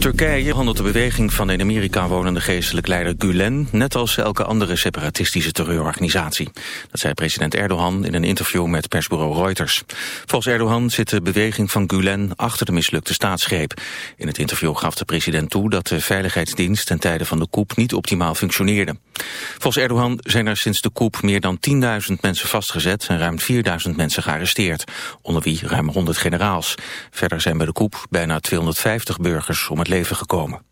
Turkije handelt de beweging van de in Amerika wonende geestelijk leider Gulen... net als elke andere separatistische terreurorganisatie. Dat zei president Erdogan in een interview met persbureau Reuters. Volgens Erdogan zit de beweging van Gulen achter de mislukte staatsgreep. In het interview gaf de president toe dat de veiligheidsdienst... ten tijde van de coup niet optimaal functioneerde. Volgens Erdogan zijn er sinds de coup meer dan 10.000 mensen vastgezet... en ruim 4.000 mensen gearresteerd, onder wie ruim 100 generaals. Verder zijn bij de coup bijna 250 burgers om het leven gekomen.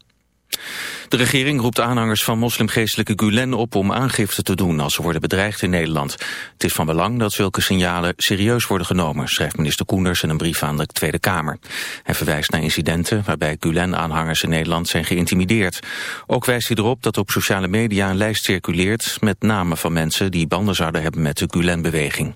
De regering roept aanhangers van moslimgeestelijke Gulen op om aangifte te doen als ze worden bedreigd in Nederland. Het is van belang dat zulke signalen serieus worden genomen, schrijft minister Koenders in een brief aan de Tweede Kamer. Hij verwijst naar incidenten waarbij Gulen-aanhangers in Nederland zijn geïntimideerd. Ook wijst hij erop dat op sociale media een lijst circuleert met namen van mensen die banden zouden hebben met de Gulen-beweging.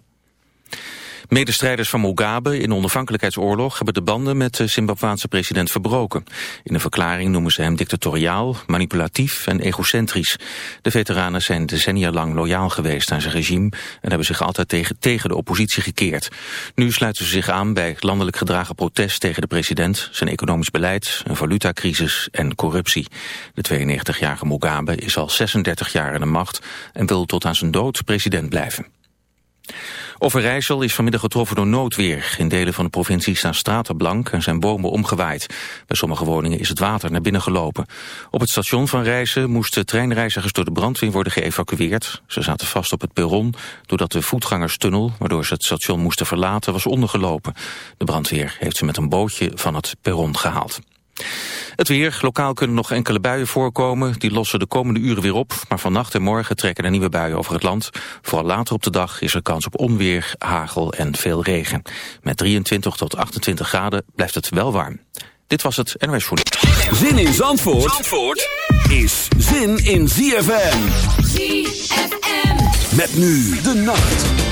Medestrijders van Mugabe in de onafhankelijkheidsoorlog hebben de banden met de Zimbabwaanse president verbroken. In een verklaring noemen ze hem dictatoriaal, manipulatief en egocentrisch. De veteranen zijn decennia lang loyaal geweest aan zijn regime en hebben zich altijd tegen, tegen de oppositie gekeerd. Nu sluiten ze zich aan bij landelijk gedragen protest tegen de president, zijn economisch beleid, een valutacrisis en corruptie. De 92-jarige Mugabe is al 36 jaar in de macht en wil tot aan zijn dood president blijven. Overijssel is vanmiddag getroffen door noodweer. In delen van de provincie staan straten blank en zijn bomen omgewaaid. Bij sommige woningen is het water naar binnen gelopen. Op het station van Rijssen moesten treinreizigers door de brandweer worden geëvacueerd. Ze zaten vast op het perron doordat de voetgangerstunnel, waardoor ze het station moesten verlaten, was ondergelopen. De brandweer heeft ze met een bootje van het perron gehaald. Het weer. Lokaal kunnen nog enkele buien voorkomen. Die lossen de komende uren weer op. Maar vannacht en morgen trekken er nieuwe buien over het land. Vooral later op de dag is er kans op onweer, hagel en veel regen. Met 23 tot 28 graden blijft het wel warm. Dit was het NOS Voeding. Zin in Zandvoort, Zandvoort is zin in ZFM. ZFM. Met nu de nacht.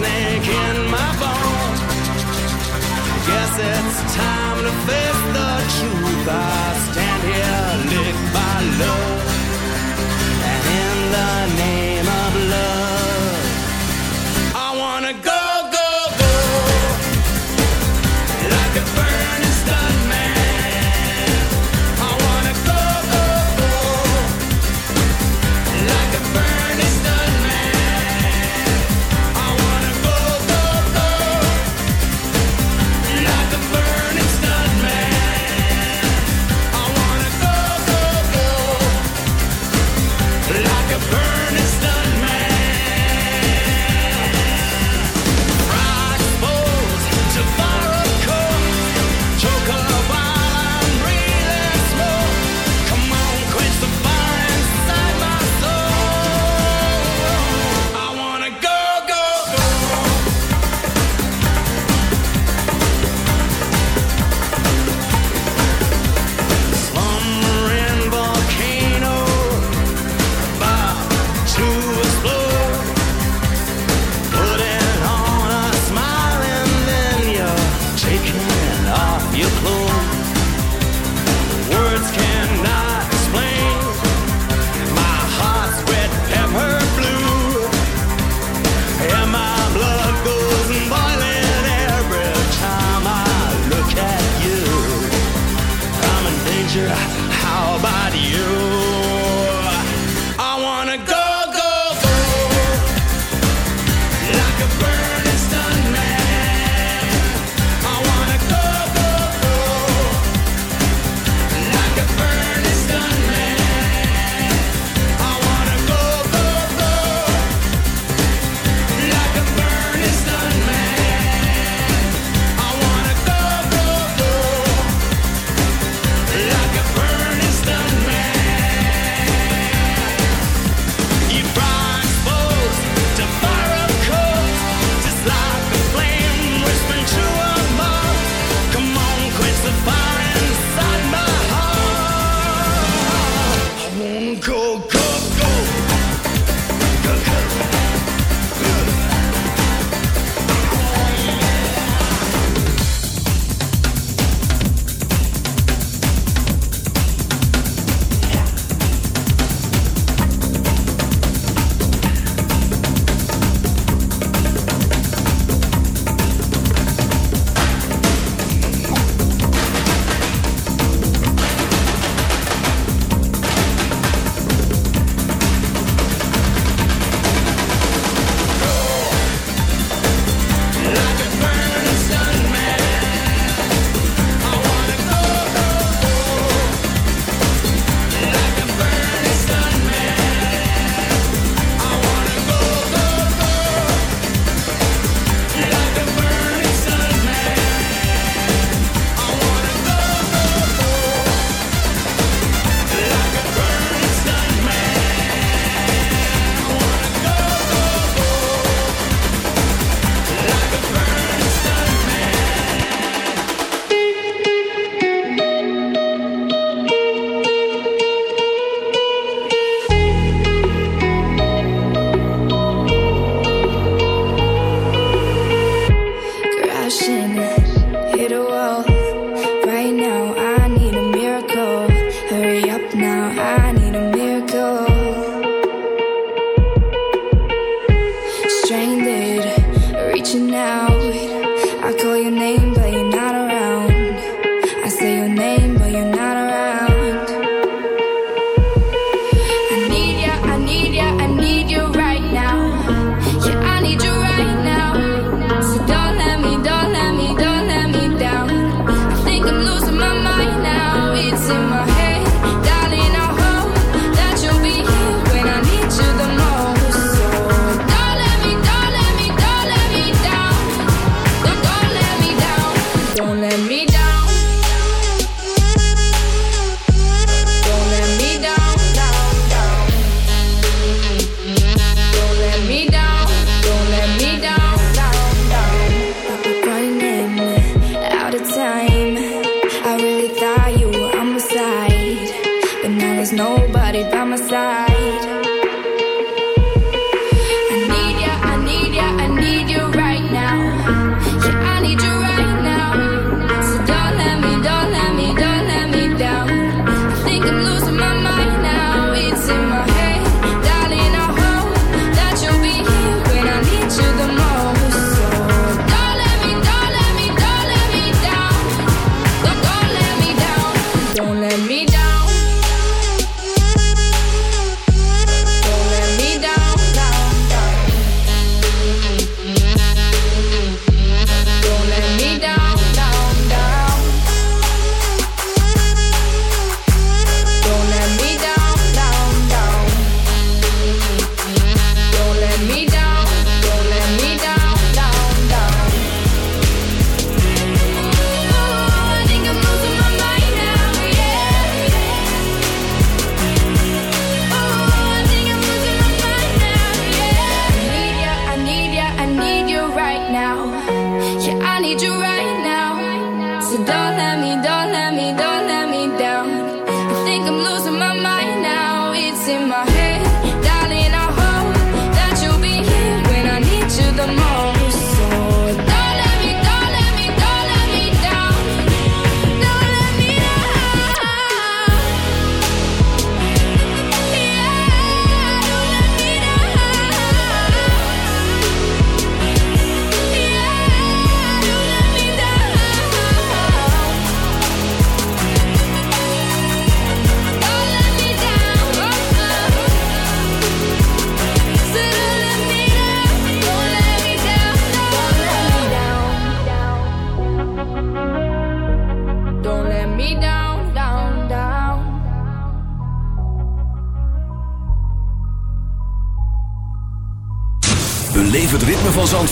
rattlesnake in my bones. Guess it's time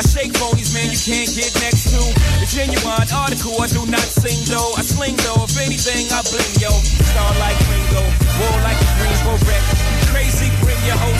I shake phonies, man, you can't get next to. The genuine article, I do not sing though. I sling though, if anything, I bling yo. Star like Ringo, war like a Greensboro wreck. Crazy, bring your whole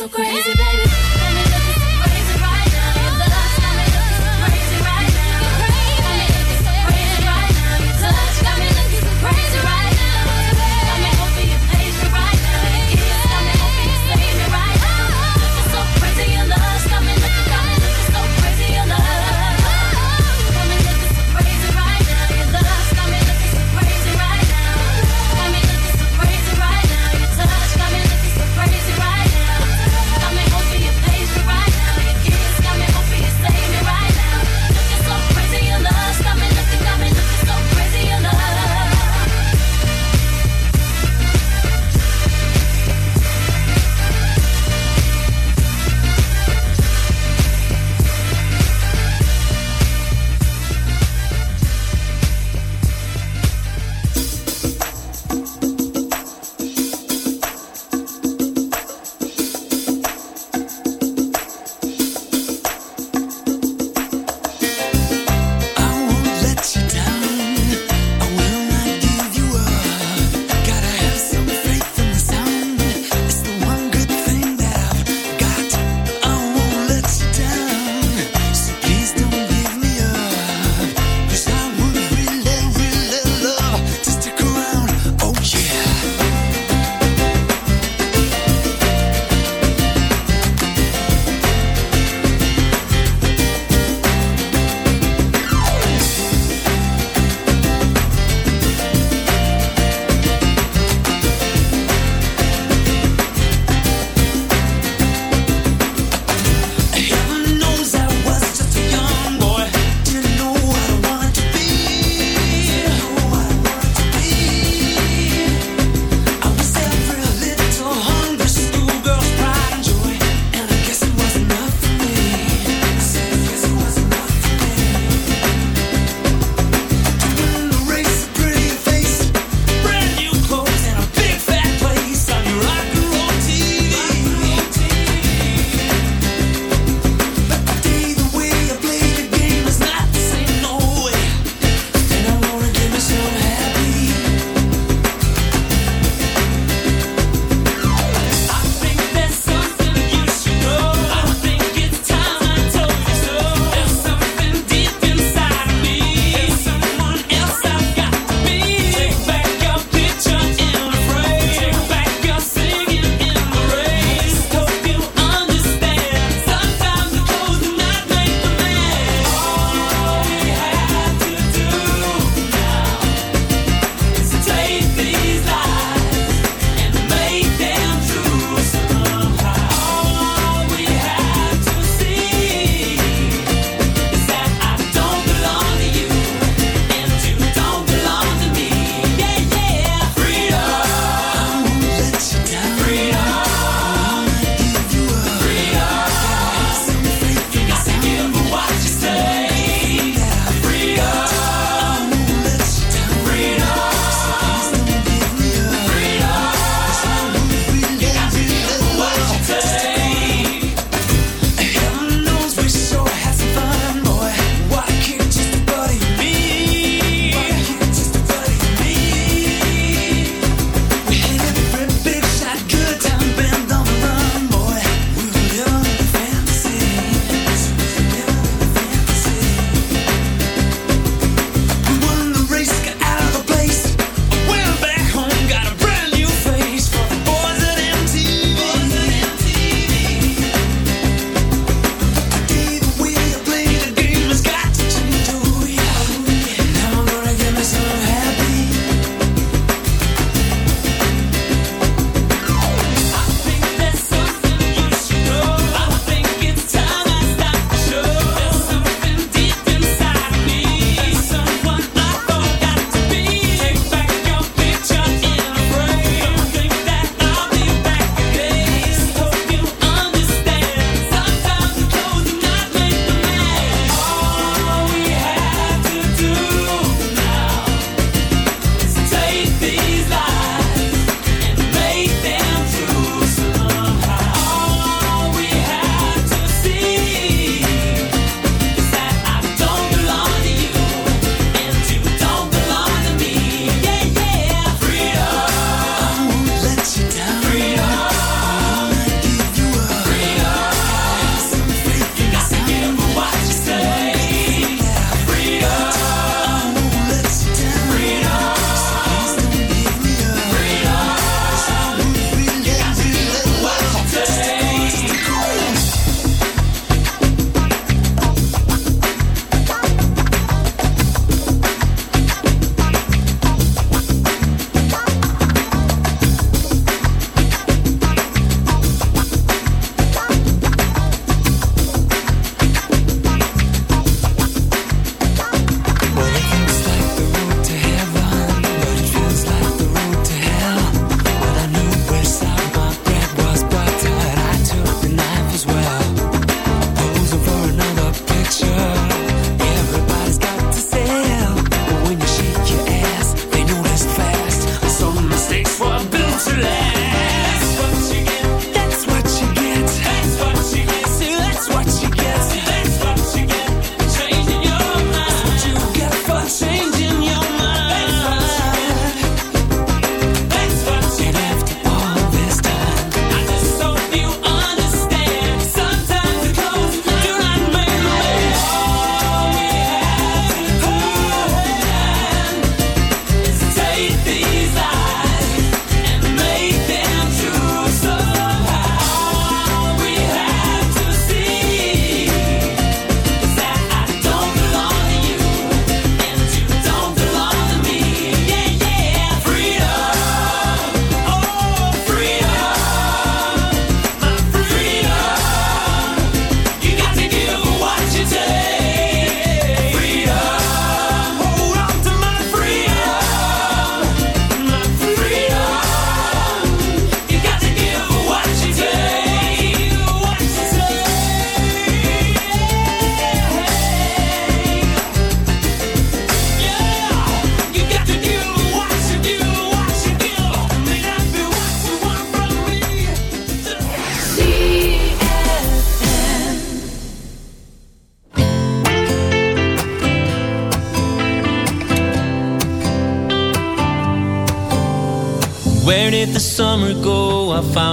So crazy.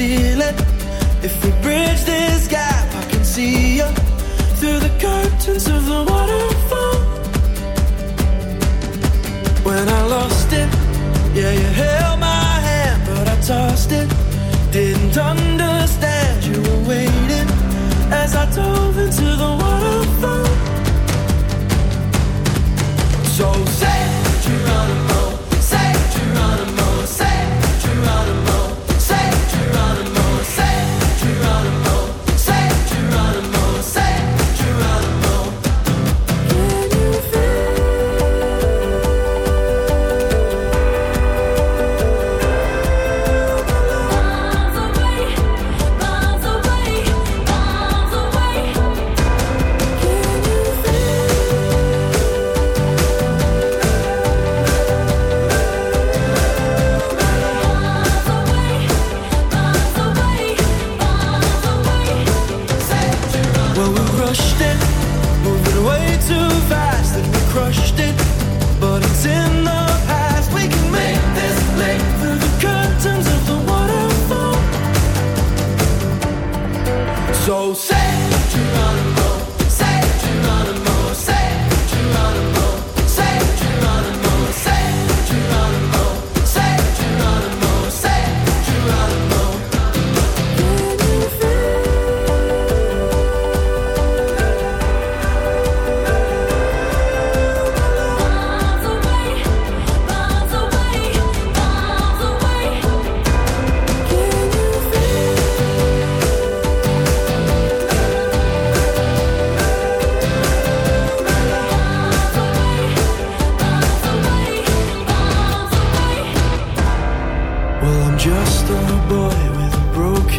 still